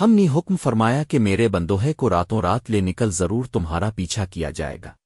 ہم نے حکم فرمایا کہ میرے بندوہے کو راتوں رات لے نکل ضرور تمہارا پیچھا کیا جائے گا۔